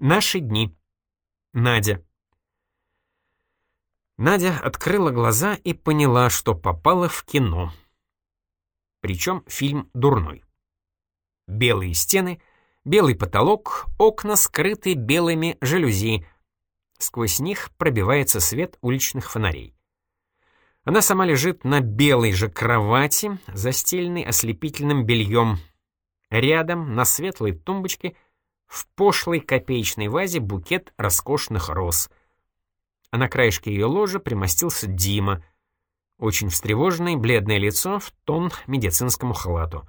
Наши дни. Надя. Надя открыла глаза и поняла, что попала в кино. Причем фильм дурной. Белые стены, белый потолок, окна скрыты белыми жалюзи. Сквозь них пробивается свет уличных фонарей. Она сама лежит на белой же кровати, застеленной ослепительным бельем. Рядом, на светлой тумбочке, в пошлой копеечной вазе букет роскошных роз. А на краешке ее ложа примостился Дима, очень встревоженный, бледное лицо в тон медицинскому халату.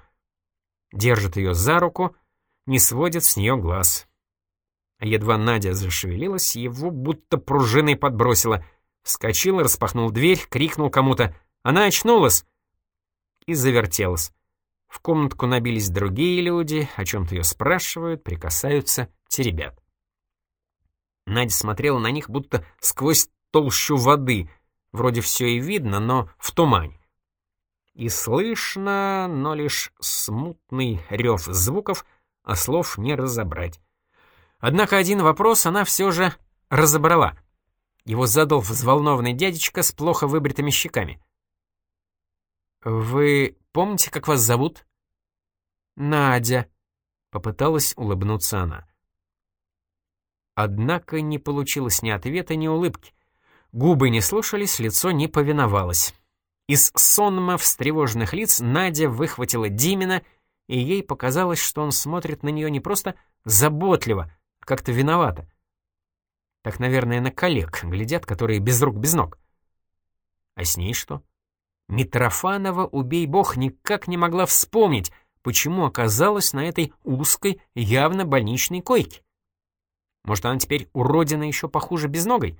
Держит ее за руку, не сводит с нее глаз. А едва Надя зашевелилась, его будто пружиной подбросила — Вскочил, распахнул дверь, крикнул кому-то «Она очнулась!» и завертелась. В комнатку набились другие люди, о чем-то ее спрашивают, прикасаются, теребят. Надя смотрела на них будто сквозь толщу воды, вроде все и видно, но в тумане. И слышно, но лишь смутный рев звуков, а слов не разобрать. Однако один вопрос она все же разобрала — его задал взволнованный дядечка с плохо выбритыми щеками. «Вы помните, как вас зовут?» «Надя», — попыталась улыбнуться она. Однако не получилось ни ответа, ни улыбки. Губы не слушались, лицо не повиновалось. Из сонма встревоженных лиц Надя выхватила Димина, и ей показалось, что он смотрит на нее не просто заботливо, а как-то виновато. Так, наверное, на коллег глядят, которые без рук, без ног. А с ней что? Митрофанова, убей бог, никак не могла вспомнить, почему оказалась на этой узкой, явно больничной койке. Может, она теперь уродина еще похуже безногой?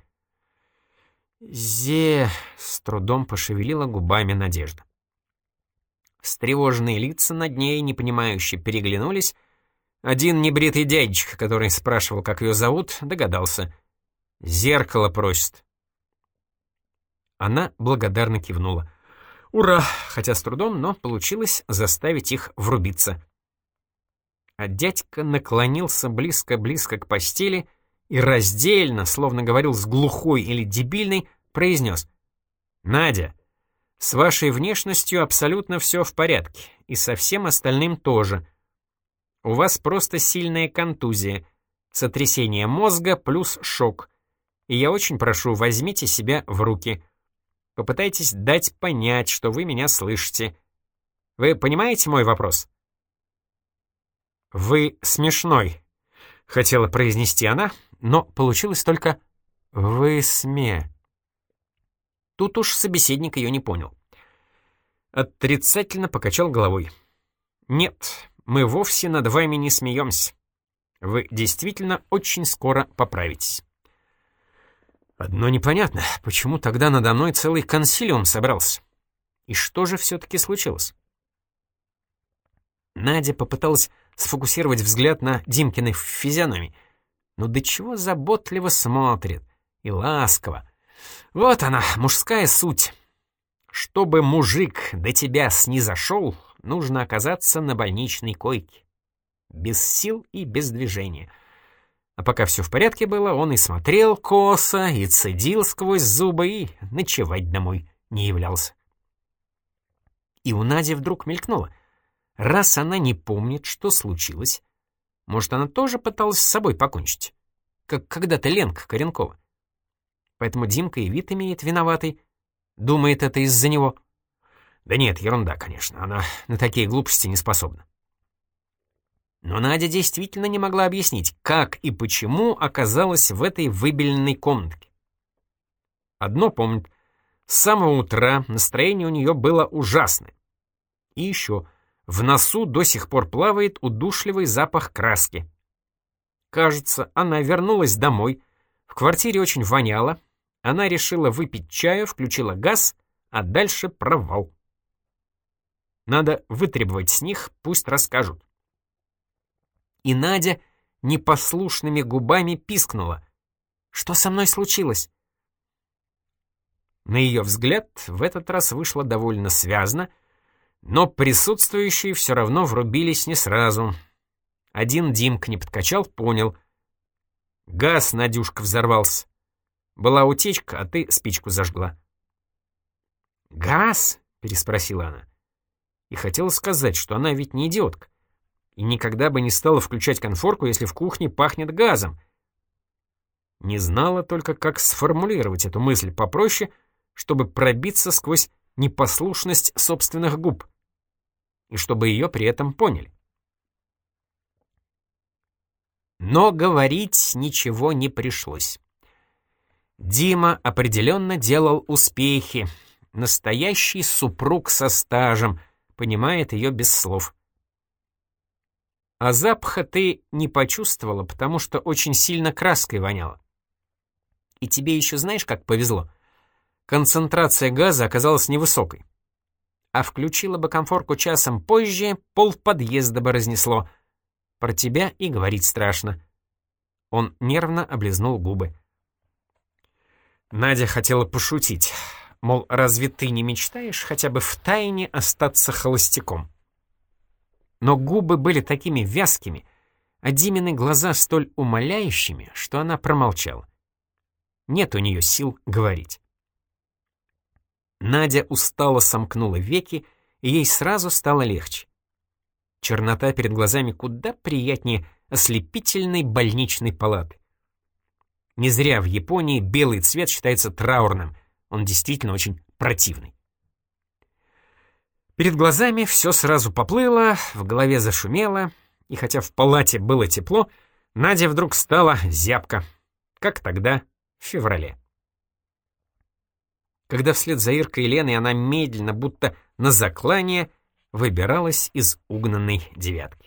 Зе... — с трудом пошевелила губами Надежда. Встревоженные лица над ней, непонимающе, переглянулись. Один небритый дядечка, который спрашивал, как ее зовут, догадался — Зеркало просит. Она благодарно кивнула. Ура! Хотя с трудом, но получилось заставить их врубиться. А дядька наклонился близко-близко к постели и раздельно, словно говорил с глухой или дебильной, произнес. «Надя, с вашей внешностью абсолютно все в порядке, и со всем остальным тоже. У вас просто сильная контузия, сотрясение мозга плюс шок — и я очень прошу, возьмите себя в руки. Попытайтесь дать понять, что вы меня слышите. Вы понимаете мой вопрос? «Вы смешной», — хотела произнести она, но получилось только «вы сме». Тут уж собеседник ее не понял. Отрицательно покачал головой. «Нет, мы вовсе над вами не смеемся. Вы действительно очень скоро поправитесь». Одно непонятно, почему тогда надо мной целый консилиум собрался? И что же все-таки случилось? Надя попыталась сфокусировать взгляд на Димкиной физиономии. Но до чего заботливо смотрит и ласково. Вот она, мужская суть. Чтобы мужик до тебя снизошел, нужно оказаться на больничной койке. Без сил и без движения — а пока все в порядке было, он и смотрел косо, и цедил сквозь зубы, и ночевать домой не являлся. И у Нади вдруг мелькнуло. Раз она не помнит, что случилось, может, она тоже пыталась с собой покончить, как когда-то Ленка Коренкова. Поэтому Димка и вид имеет виноватый, думает это из-за него. Да нет, ерунда, конечно, она на такие глупости не способна. Но Надя действительно не могла объяснить, как и почему оказалась в этой выбеленной комнатке. Одно помнит, с самого утра настроение у нее было ужасное. И еще, в носу до сих пор плавает удушливый запах краски. Кажется, она вернулась домой, в квартире очень воняло, она решила выпить чаю, включила газ, а дальше провал. Надо вытребовать с них, пусть расскажут и Надя непослушными губами пискнула. «Что со мной случилось?» На ее взгляд, в этот раз вышло довольно связно, но присутствующие все равно врубились не сразу. Один Димк не подкачал, понял. Газ, Надюшка, взорвался. Была утечка, а ты спичку зажгла. «Газ?» — переспросила она. И хотела сказать, что она ведь не идиотка. И никогда бы не стала включать конфорку, если в кухне пахнет газом. Не знала только, как сформулировать эту мысль попроще, чтобы пробиться сквозь непослушность собственных губ. И чтобы ее при этом поняли. Но говорить ничего не пришлось. Дима определенно делал успехи. Настоящий супруг со стажем, понимает ее без слов. А запаха ты не почувствовала, потому что очень сильно краской воняло. И тебе еще знаешь, как повезло? Концентрация газа оказалась невысокой. А включила бы комфорку часом позже, пол подъезда бы разнесло. Про тебя и говорить страшно. Он нервно облизнул губы. Надя хотела пошутить. Мол, разве ты не мечтаешь хотя бы в тайне остаться холостяком? Но губы были такими вязкими, а Димины глаза столь умоляющими, что она промолчала. Нет у нее сил говорить. Надя устало сомкнула веки, и ей сразу стало легче. Чернота перед глазами куда приятнее ослепительной больничной палаты. Не зря в Японии белый цвет считается траурным, он действительно очень противный. Перед глазами все сразу поплыло, в голове зашумело, и хотя в палате было тепло, Надя вдруг стала зябко, как тогда, в феврале. Когда вслед за Иркой и Леной она медленно, будто на заклание, выбиралась из угнанной девятки.